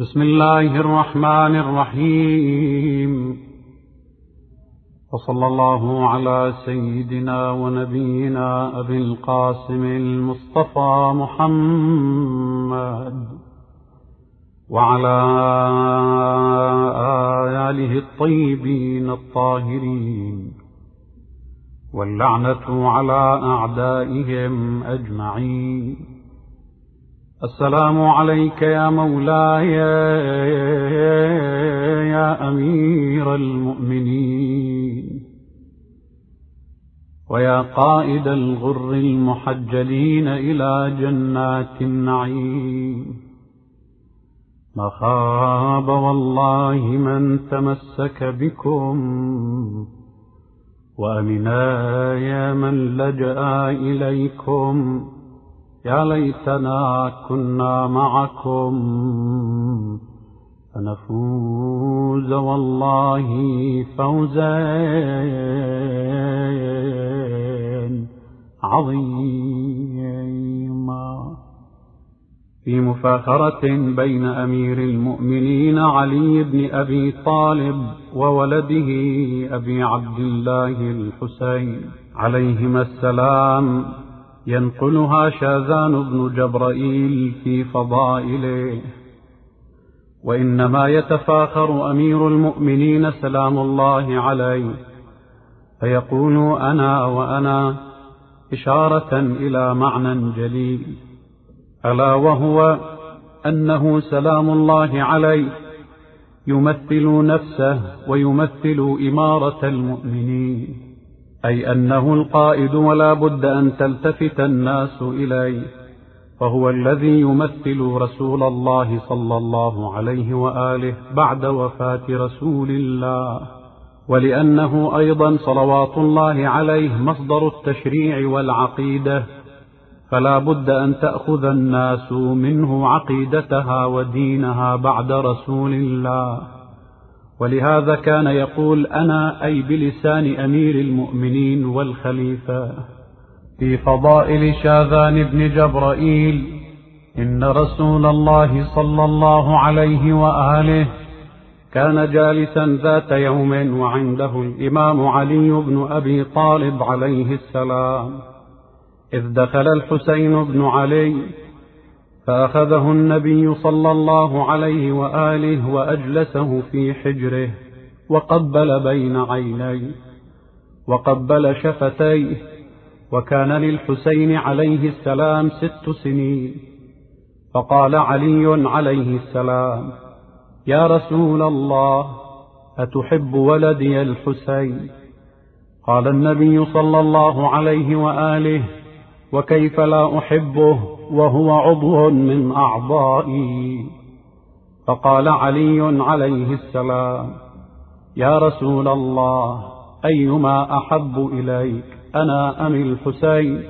بسم الله الرحمن الرحيم. وصلى الله على سيدنا ونبينا أبي القاسم المصطفى محمد وعلى آله الطيبين الطاهرين. واللعنة على أعدائهم أجمعين. السلام عليك يا مولاي يا أمير المؤمنين. ويا قائد الغر المحجلين إلى جنات النعيم. ما خاب والله من تمسك بكم وأمنا يا من لجأ إليكم. يا ليتنا كنا معكم. فنفوز والله فوزا عظيما. في مفاخرة بين أمير المؤمنين علي بن أبي طالب وولده أبي عبد الله الحسين. عليهما السلام. ينقلها شاذان بن جبرائيل في فضائله. وإنما يتفاخر أمير المؤمنين سلام الله عليه فيقول أنا وأنا إشارة إلى معنى جليل ألا وهو أنه سلام الله عليه يمثل نفسه ويمثل إمارة المؤمنين. أي أنه القائد ولا بد أن تلتفت الناس إليه فهو الذي يمثل رسول الله صلى الله عليه وآله بعد وفاة رسول الله. ولأنه أيضا صلوات الله عليه مصدر التشريع والعقيدة فلا بد أن تأخذ الناس منه عقيدتها ودينها بعد رسول الله. ولهذا كان يقول أنا أي بلسان أمير المؤمنين والخليفة في فضائل شاذان بن جبرائيل إن رسول الله صلى الله عليه وآله كان جالسا ذات يوم وعنده الإمام علي بن أبي طالب عليه السلام إذ دخل الحسين بن علي فأخذه النبي صلى الله عليه وآله وأجلسه في حجره وقبل بين عينيه وقبل شفتيه وكان للحسين عليه السلام ست سنين. فقال علي عليه السلام يا رسول الله أتحب ولدي الحسين؟ قال النبي صلى الله عليه وآله وكيف لا أحبه؟ وهو عضو من أعضائي. فقال علي عليه السلام يا رسول الله أيما أحب إليك أنا أم الحسين؟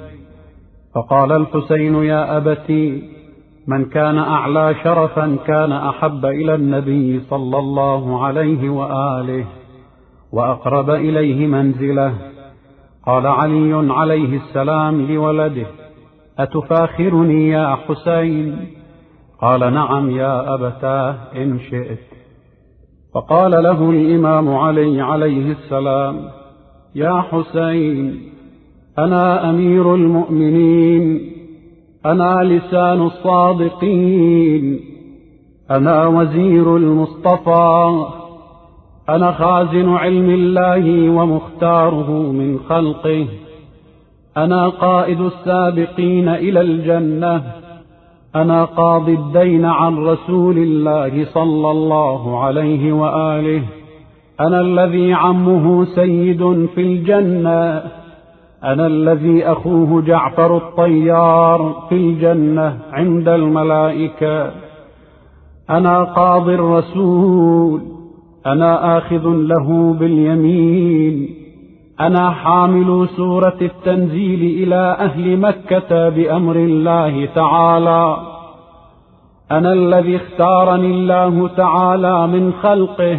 فقال الحسين يا أبتي من كان أعلى شرفا كان أحب إلى النبي صلى الله عليه وآله وأقرب إليه منزله. قال علي عليه السلام لولده أتفاخرني يا حسين؟ قال نعم يا أبتاه إن شئت. فقال له الإمام علي عليه السلام يا حسين أنا أمير المؤمنين أنا لسان الصادقين أنا وزير المصطفى أنا خازن علم الله ومختاره من خلقه. أنا قائد السابقين إلى الجنة. أنا قاضي الدين عن رسول الله صلى الله عليه وآله. أنا الذي عمه سيد في الجنة. أنا الذي أخوه جعفر الطيار في الجنة عند الملائكة. أنا قاضي الرسول. أنا آخذ له باليمين. أنا حامل سورة التنزيل إلى أهل مكة بأمر الله تعالى. أنا الذي اختارني الله تعالى من خلقه.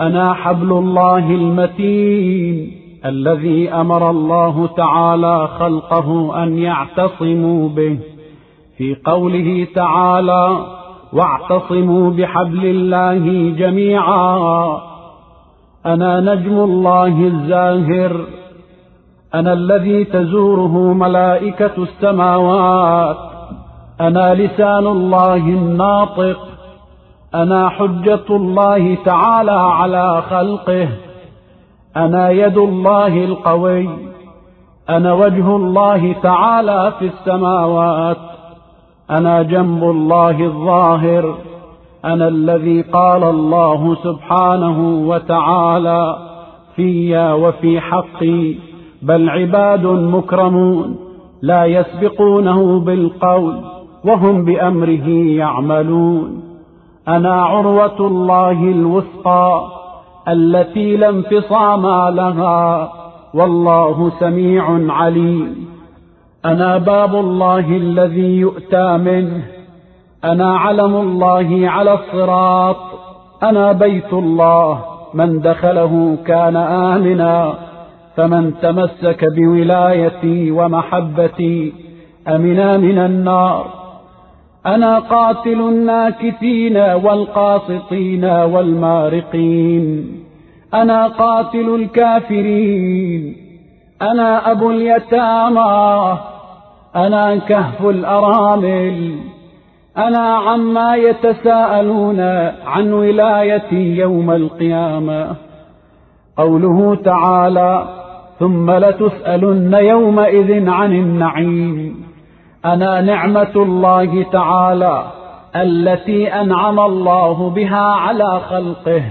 أنا حبل الله المتين الذي أمر الله تعالى خلقه أن يعتصموا به. في قوله تعالى واعتصموا بحبل الله جميعا. أنا نجم الله الزاهر. أنا الذي تزوره ملائكة السماوات. أنا لسان الله الناطق. أنا حجة الله تعالى على خلقه. أنا يد الله القوي. أنا وجه الله تعالى في السماوات. أنا جنب الله الظاهر. أنا الذي قال الله سبحانه وتعالى في وفي حقي بل عباد مكرمون لا يسبقونه بالقول وهم بأمره يعملون. أنا عروة الله الوثقى التي لا انفصام لها والله سميع عليم. أنا باب الله الذي يؤتى منه أنا علم الله على الصراط. أنا بيت الله. من دخله كان آمنا. فمن تمسك بولايتي ومحبتي أمنا من النار. أنا قاتل الناكثين والقاسطين والمارقين. أنا قاتل الكافرين. أنا أبو اليتامى. أنا كهف الأرامل. أنا عما يتساءلون عن ولايتي يوم القيامة. قوله تعالى ثم لتسألن يومئذ عن النعيم. أنا نعمة الله تعالى التي أنعم الله بها على خلقه.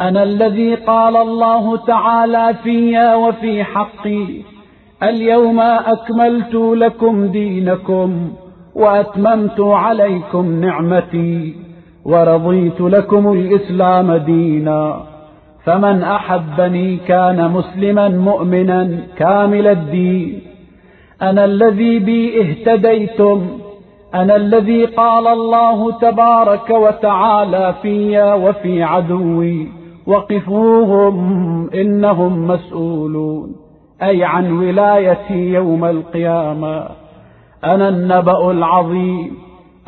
أنا الذي قال الله تعالى في وفي حقي اليوم أكملت لكم دينكم. وأتممت عليكم نعمتي ورضيت لكم الإسلام دينا. فمن أحبني كان مسلما مؤمنا كامل الدين. أنا الذي بي اهتديتم. أنا الذي قال الله تبارك وتعالى في وفي عدوي. وقفوهم إنهم مسؤولون. أي عن ولايتي يوم القيامة. أنا النبأ العظيم.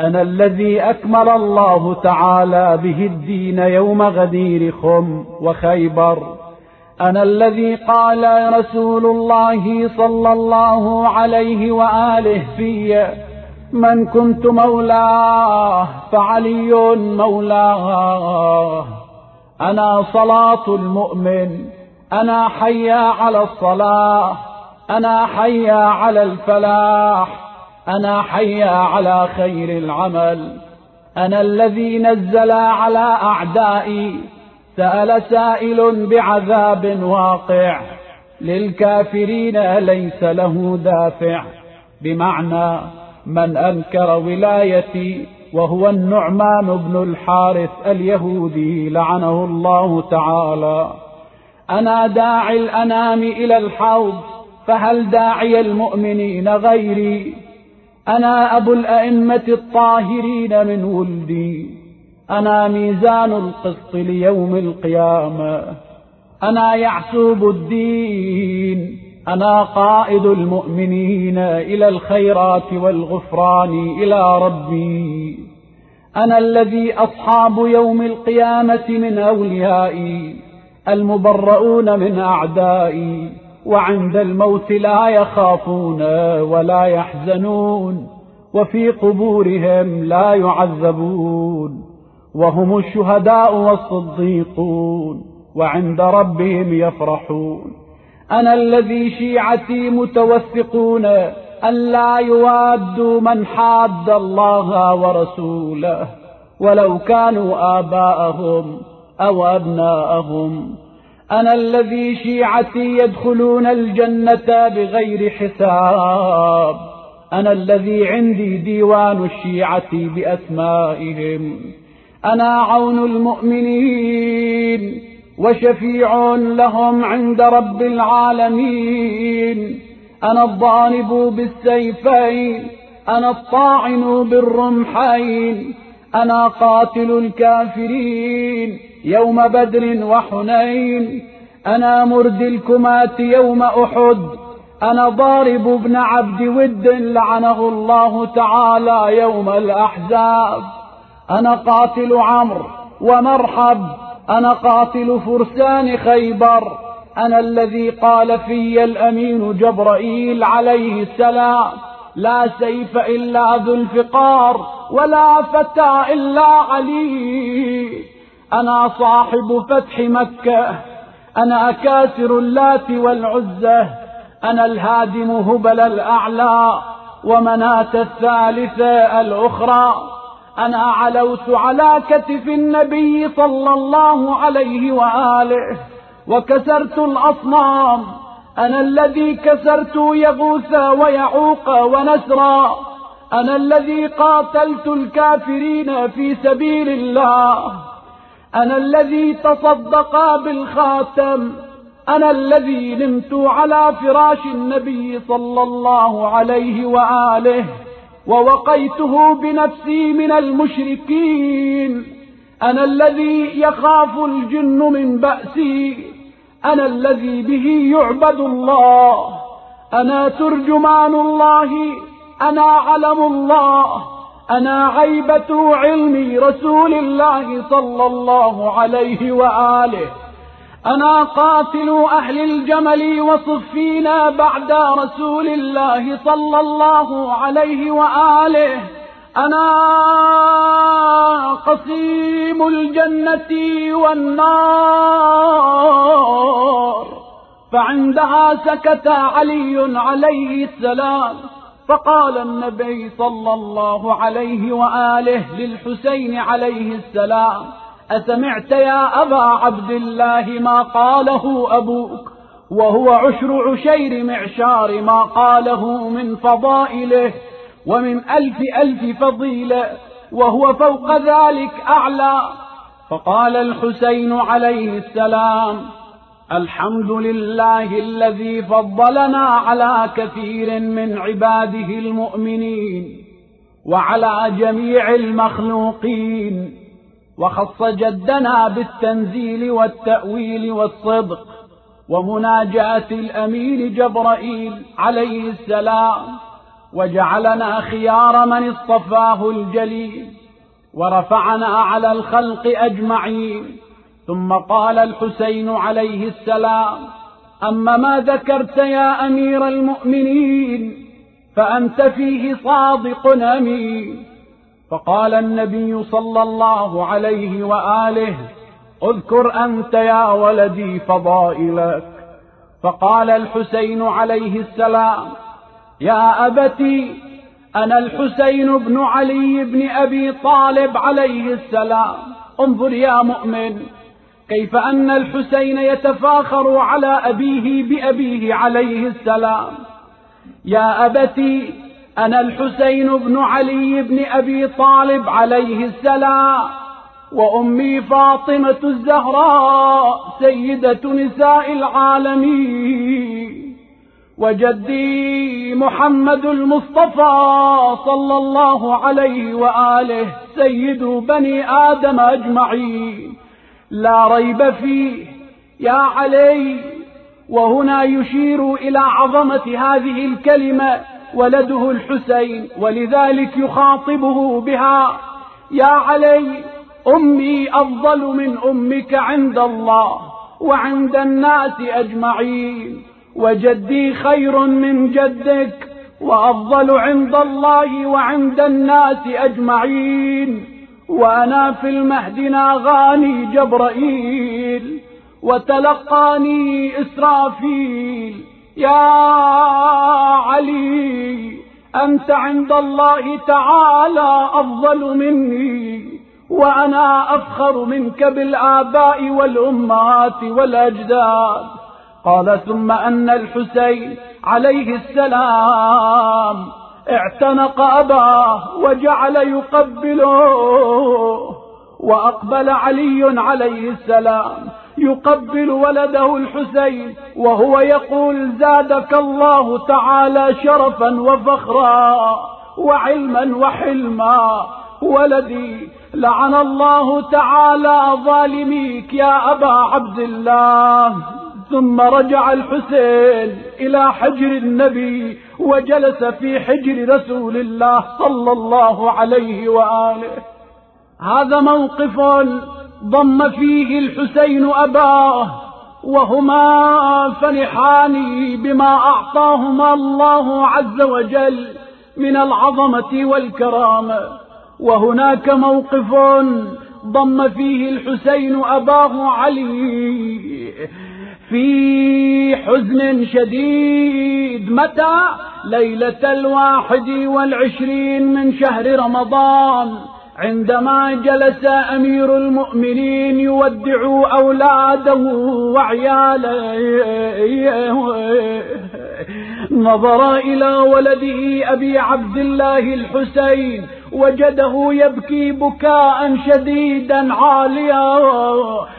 أنا الذي أكمل الله تعالى به الدين يوم غدير خم وخيبر. أنا الذي قال رسول الله صلى الله عليه وآله في من كنت مولاه فعلي مولاه. أنا صلاة المؤمن. أنا حيا على الصلاة. أنا حيا على الفلاح. أنا حيا على خير العمل. أنا الذي نزل على أعدائي. سأل سائل بعذاب واقع. للكافرين ليس له دافع. بمعنى من أنكر ولايتي وهو النعمان بن الحارث اليهودي لعنه الله تعالى. أنا داعي الأنام إلى الحوض. فهل داعي المؤمنين غيري؟ أنا أبو الأئمة الطاهرين من ولدي. أنا ميزان القسط ليوم القيامة. أنا يعسوب الدين. أنا قائد المؤمنين إلى الخيرات والغفران إلى ربي. أنا الذي أصحاب يوم القيامة من أوليائي المبرؤون من أعدائي. وعند الموت لا يخافون ولا يحزنون وفي قبورهم لا يعذبون وهم الشهداء والصديقون وعند ربهم يفرحون. أنا الذي شيعتي متوثقون أن لا يوادوا من حاد الله ورسوله ولو كانوا آباءهم أو أبناءهم. أنا الذي شيعتي يدخلون الجنة بغير حساب. أنا الذي عندي ديوان الشيعة بأسمائهم. أنا عون المؤمنين وشفيع لهم عند رب العالمين. أنا الضارب بالسيفين. أنا الطاعن بالرمحين. أنا قاتل الكافرين. يوم بدر وحنين. أنا مرد الكمات يوم أحد. أنا ضارب ابن عبد ود لعنه الله تعالى يوم الأحزاب. أنا قاتل عمرو ومرحب. أنا قاتل فرسان خيبر. أنا الذي قال في الأمين جبرائيل عليه السلام لا سيف إلا ذو الفقار ولا فتى إلا علي. أنا صاحب فتح مكة. أنا أكاسر اللات والعزة. أنا الهادم هبل الأعلى ومناة الثالثة الأخرى. أنا علوت على كتف النبي صلى الله عليه وآله وكسرت الأصنام. أنا الذي كسرت يغوث ويعوق ونسرا. أنا الذي قاتلت الكافرين في سبيل الله. أنا الذي تصدق بالخاتم. أنا الذي نمت على فراش النبي صلى الله عليه وآله ووقيته بنفسي من المشركين. أنا الذي يخاف الجن من بأسي. أنا الذي به يعبد الله. أنا ترجمان الله. أنا علم الله. أنا عيبة علم رسول الله صلى الله عليه وآله. أنا قاتل أهل الجمل وصفين بعد رسول الله صلى الله عليه وآله. أنا قسيم الجنة والنار. فعندها سكت علي عليه السلام. فقال النبي صلى الله عليه وآله للحسين عليه السلام أسمعت يا أبا عبد الله ما قاله أبوك؟ وهو عشر عشير معشار ما قاله من فضائله ومن ألف ألف فضيلة وهو فوق ذلك أعلى. فقال الحسين عليه السلام الحمد لله الذي فضلنا على كثير من عباده المؤمنين وعلى جميع المخلوقين وخص جدنا بالتنزيل والتأويل والصدق ومناجاة الأمين جبرائيل عليه السلام وجعلنا خيار من اصطفاه الجليل ورفعنا على الخلق أجمعين. ثم قال الحسين عليه السلام أما ما ذكرت يا أمير المؤمنين فأنت فيه صادق أمين. فقال النبي صلى الله عليه وآله اذكر أنت يا ولدي فضائلك. فقال الحسين عليه السلام يا أبتي أنا الحسين بن علي بن أبي طالب عليه السلام. انظر يا مؤمن كيف أن الحسين يتفاخر على أبيه بأبيه عليه السلام. يا أبتي أنا الحسين بن علي بن أبي طالب عليه السلام وأمي فاطمة الزهراء سيدة نساء العالمين وجدي محمد المصطفى صلى الله عليه وآله سيد بني آدم أجمعين. لا ريب فيه. يا علي وهنا يشير إلى عظمة هذه الكلمة ولده الحسين ولذلك يخاطبه بها. يا علي أمي أفضل من أمك عند الله وعند الناس أجمعين. وجدي خير من جدك وأفضل عند الله وعند الناس أجمعين. وأنا في المهد ناغاني جبرائيل وتلقاني إسرافيل. يا علي أنت عند الله تعالى أفضل مني وأنا أفخر منك بالآباء والأمهات والأجداد. قال ثم أن الحسين عليه السلام اعتنق أباه وجعل يقبله وأقبل علي عليه السلام. يقبل ولده الحسين وهو يقول زادك الله تعالى شرفا وفخرا وعلما وحلما. ولدي لعن الله تعالى ظالميك يا أبا عبد الله. ثم رجع الحسين إلى حجر النبي وجلس في حجر رسول الله صلى الله عليه وآله. هذا موقف ضم فيه الحسين أباه وهما فرحان بما أعطاهما الله عز وجل من العظمة والكرامة. وهناك موقف ضم فيه الحسين أباه علي في حزن شديد متى ليلة الواحد والعشرين من شهر رمضان؟ عندما جلس أمير المؤمنين يودع أولاده وعياله. نظر إلى ولده أبي عبد الله الحسين وجده يبكي بكاء شديدا عاليا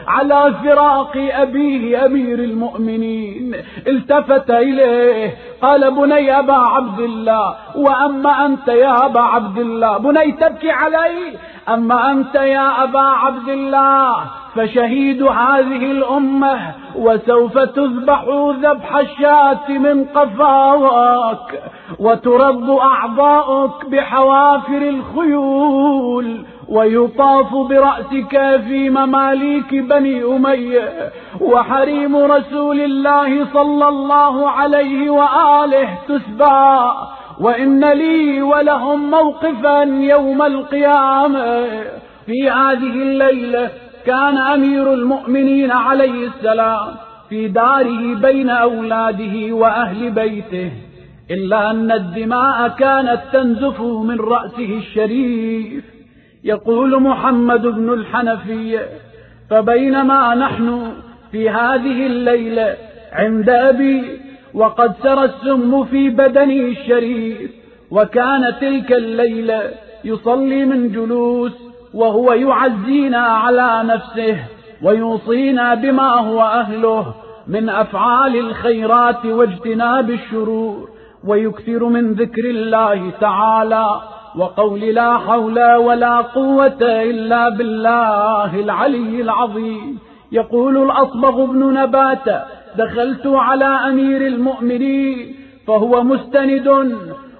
على فراق أبيه أمير المؤمنين. التفت إليه. قال بني أبا عبد الله وأما أنت يا أبا عبد الله؟ بني تبكي علي. أما أنت يا أبا عبد الله فشهيد هذه الأمة وسوف تذبح ذبح الشاة من قفاك وترد أعضاؤك بحوافر الخيول ويطاف برأسك في مماليك بني أمية وحريم رسول الله صلى الله عليه وآله تسبى وإن لي ولهم موقفا يوم القيامة في هذه الليلة كان أمير المؤمنين عليه السلام في داره بين أولاده وأهل بيته إلا أن الدماء كانت تنزف من رأسه الشريف. يقول محمد بن الحنفية فبينما نحن في هذه الليلة عند أبي وقد سرى السم في بدنه الشريف وكان تلك الليلة يصلي من جلوس وهو يعزينا على نفسه ويوصينا بما هو أهله من أفعال الخيرات واجتناب الشرور ويكثر من ذكر الله تعالى وقول لا حول ولا قوة إلا بالله العلي العظيم. يقول الأصبغ بن نبات دخلت على أمير المؤمنين فهو مستند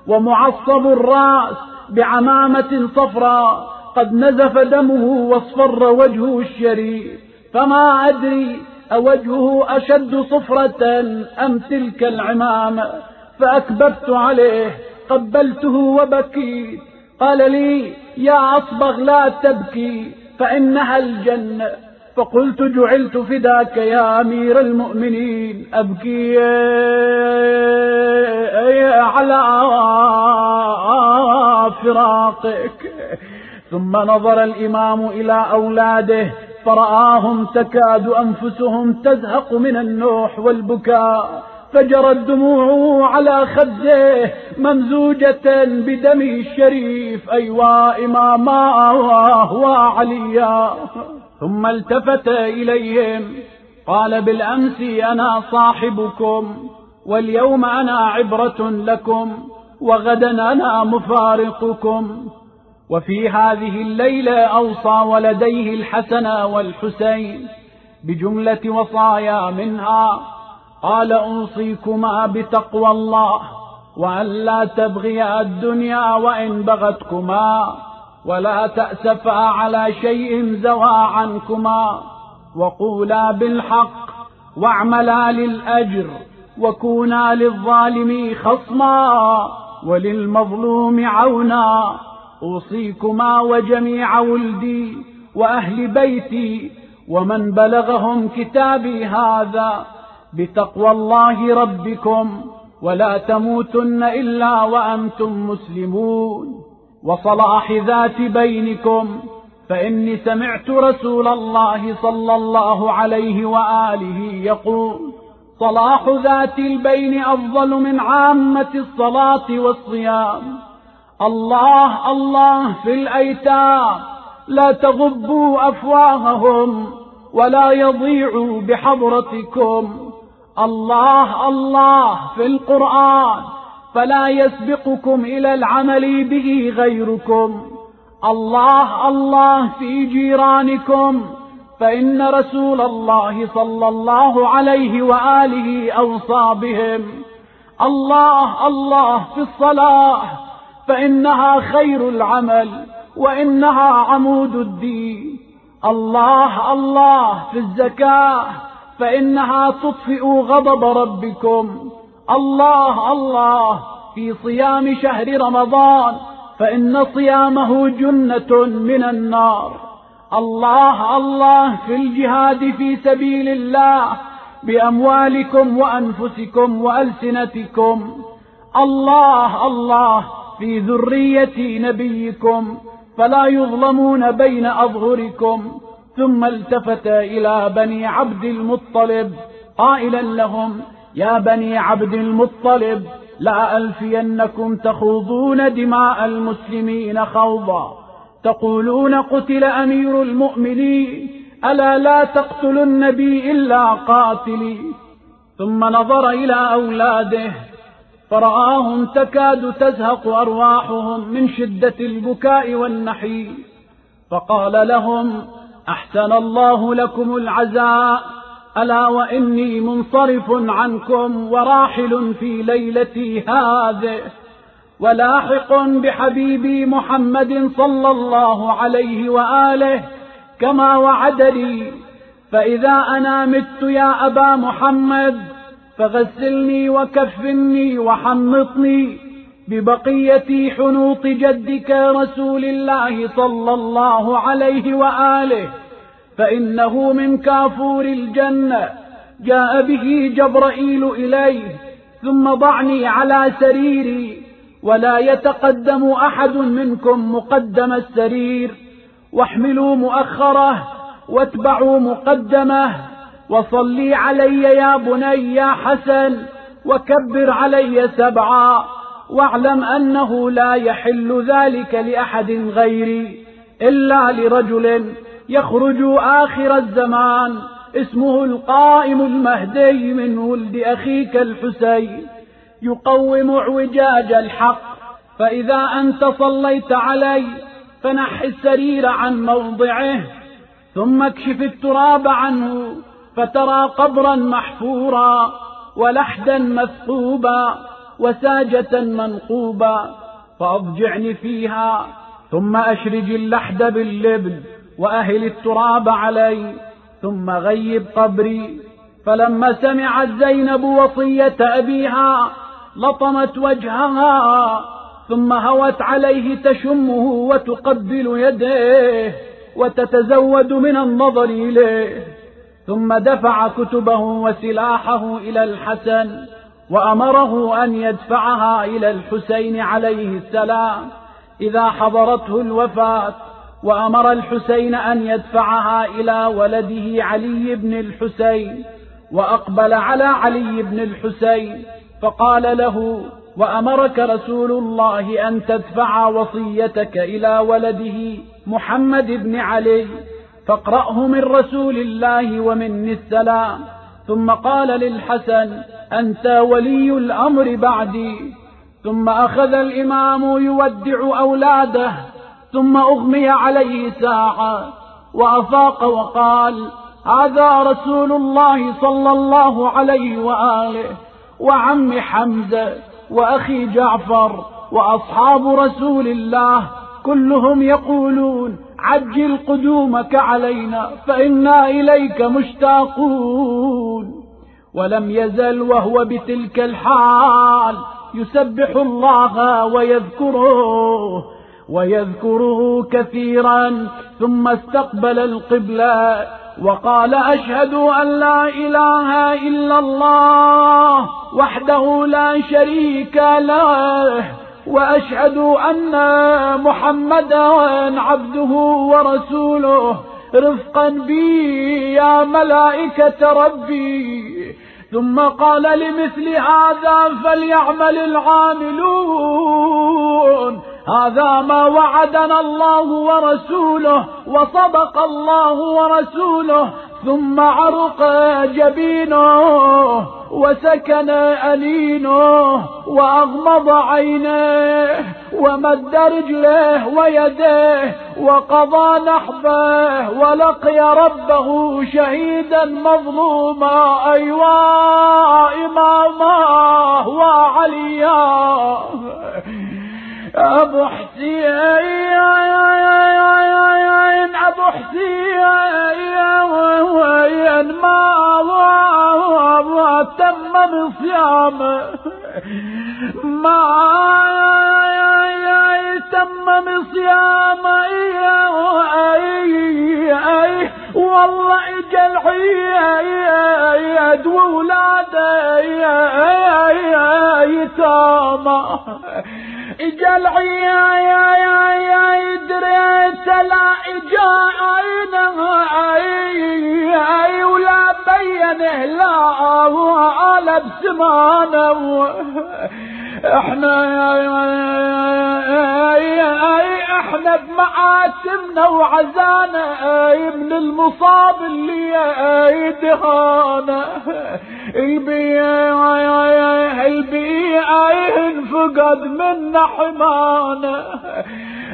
ومعصب الرأس بعمامة صفراء قد نزف دمه واصفر وجهه الشريف فما أدري أوجهه أشد صفرة أم تلك العمامة. فأكببت عليه قبلته وبكيت. قال لي يا أصبغ لا تبكي فإنها الجنة. فقلت جعلت فداك يا أمير المؤمنين. أبكي على فراقك. ثم نظر الإمام إلى أولاده فرآهم تكاد أنفسهم تزهق من النوح والبكاء فجرت دموعه على خده ممزوجة بدمه الشريف أيوا إماما وعليا ثم التفت إليهم قال بالأمس أنا صاحبكم واليوم أنا عبرة لكم وغدا أنا مفارقكم. وفي هذه الليلة أوصى ولديه الحسن والحسين بجملة وصايا منها قال أوصيكما بتقوى الله وأن لا تبغيا الدنيا وإن بغتكما ولا تأسفا على شيء زوى عنكما وقولا بالحق واعملا للأجر وكونا للظالم خصما وللمظلوم عونا أوصيكما وجميع ولدي وأهل بيتي ومن بلغهم كتابي هذا بتقوى الله ربكم ولا تموتن إلا وأنتم مسلمون وصلاح ذات بينكم فإني سمعت رسول الله صلى الله عليه وآله يقول صلاح ذات البين أفضل من عامة الصلاة والصيام الله الله في الأيتام. لا تغبوا أفواههم ولا يضيعوا بحضرتكم. الله الله في القرآن. فلا يسبقكم إلى العمل به غيركم. الله الله في جيرانكم. فإن رسول الله صلى الله عليه وآله أوصى بهم الله الله في الصلاة فإنها خير العمل وإنها عمود الدين. الله الله في الزكاة فإنها تطفئ غضب ربكم. الله الله في صيام شهر رمضان فإن صيامه جنة من النار. الله الله في الجهاد في سبيل الله بأموالكم وأنفسكم وألسنتكم. الله الله في ذرية نبيكم فلا يظلمون بين أظهركم ثم التفت إلى بني عبد المطلب قائلا لهم يا بني عبد المطلب لا ألفينكم تخوضون دماء المسلمين خوضا. تقولون قتل أمير المؤمنين ألا لا تقتلوا النبي إلا قاتلي. ثم نظر إلى أولاده فرآهم تكاد تزهق أرواحهم من شدة البكاء والنحي فقال لهم أحسن الله لكم العزاء. ألا وإني منصرف عنكم وراحل في ليلتي هذه. ولاحق بحبيبي محمد صلى الله عليه وآله كما وعدني. فإذا أنا مت يا أبا محمد فغسلني وكفني وحنطني ببقية حنوط جدك رسول الله صلى الله عليه وآله فإنه من كافور الجنة. جاء به جبرائيل إليه ثم ضعني على سريري ولا يتقدم أحد منكم مقدم السرير. واحملوا مؤخرة واتبعوا مقدمة. وصلي علي يا بني يا حسن وكبر علي سبعا واعلم أنه لا يحل ذلك لأحد غيري إلا لرجل يخرج آخر الزمان اسمه القائم المهدي من ولد أخيك الحسين يقوم اعوجاج الحق فإذا أنت صليت علي فنح السرير عن موضعه ثم اكشف التراب عنه فترى قبرا محفورا ولحدا مثقوبا وساجة منقوبا فأضجعني فيها ثم أشرج اللحد باللبن وأهل التراب علي ثم غيب قبري فلما سمعت زينب وصية أبيها لطمت وجهها ثم هوت عليه تشمه وتقبل يديه وتتزود من النظر إليه ثم دفع كتبه وسلاحه إلى الحسن وأمره أن يدفعها إلى الحسين عليه السلام إذا حضرته الوفاة وأمر الحسين أن يدفعها إلى ولده علي بن الحسين وأقبل على علي بن الحسين فقال له وأمرك رسول الله أن تدفع وصيتك إلى ولده محمد بن علي فاقرأه من رسول الله ومني السلام. ثم قال للحسن أنت ولي الأمر بعدي. ثم أخذ الإمام يودع أولاده. ثم أغمي عليه ساعة. وأفاق وقال هذا رسول الله صلى الله عليه وآله. وعم حمزة وأخي جعفر وأصحاب رسول الله كلهم يقولون عجل قدومك علينا فإنا إليك مشتاقون. ولم يزل وهو بتلك الحال يسبح الله ويذكره ويذكره كثيرا. ثم استقبل القبلة وقال أشهد أن لا إله إلا الله وحده لا شريك له. وأشهد أن محمدا عبده ورسوله. رفقا بي يا ملائكة ربي. ثم قال لمثل هذا فليعمل العاملون. هذا ما وعدنا الله ورسوله وصدق الله ورسوله ثم عرق جبينه وسكن أنينه وأغمض عينيه ومد رجليه ويديه وقضى نحبه ولقي ربه شهيدا مظلوما أيوا إماما وعليا. أبو حسين أبو حسين ما تمم صيامه. ما تمم صيامه والله اجى العيد وولاده يتامى. اجا العيد دريت لا اجا عينه ولا بينه لا على بسمانه إحنا إحنا بمعاتمنا وعزانا من المصاب اللي يدهانا البيع البيع انفقد منا حمانا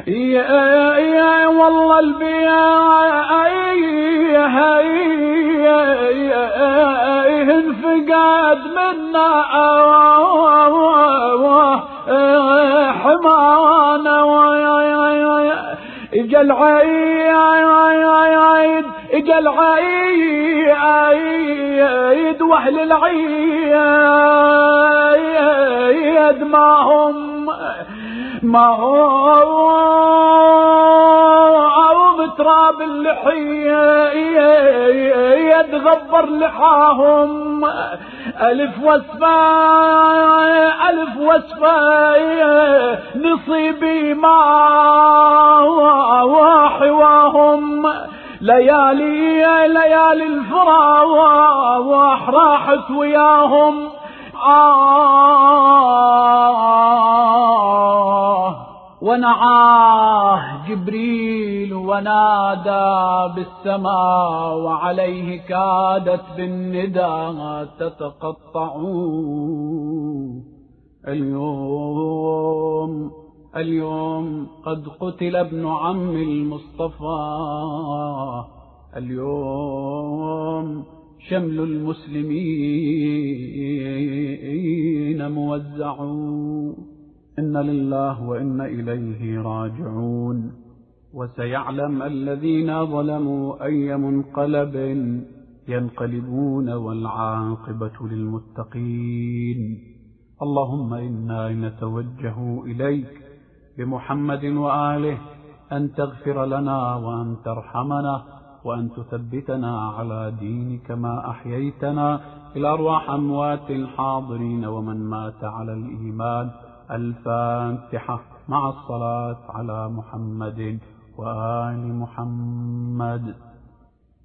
يا يا والله البيع انفقد منا حمانا اجا العيد اجا العيد واهل العيد ما هم ما هم تراب اللحية يتغبر لحاهم. ألف وصفة ألف وصفة نصيبي ما حواهم ليالي ليالي الفراح راحت وياهم. آه ونعاه جبريل ونادى بالسماء وعليه كادت بالندى تتقطع اليوم اليوم قد قتل ابن عم المصطفى. اليوم شمل المسلمين موزعون إن لله وإن إليه راجعون. وسيعلم الذين ظلموا أي منقلب ينقلبون والعاقبة للمتقين. اللهم إنا نتوجه إليك بمحمد وآله أن تغفر لنا وأن ترحمنا. وأن تثبتنا على دينك ما أحييتنا إلى أرواح أموات الحاضرين ومن مات على الإيمان. الفاتحة مع الصلاة على محمد وآل محمد.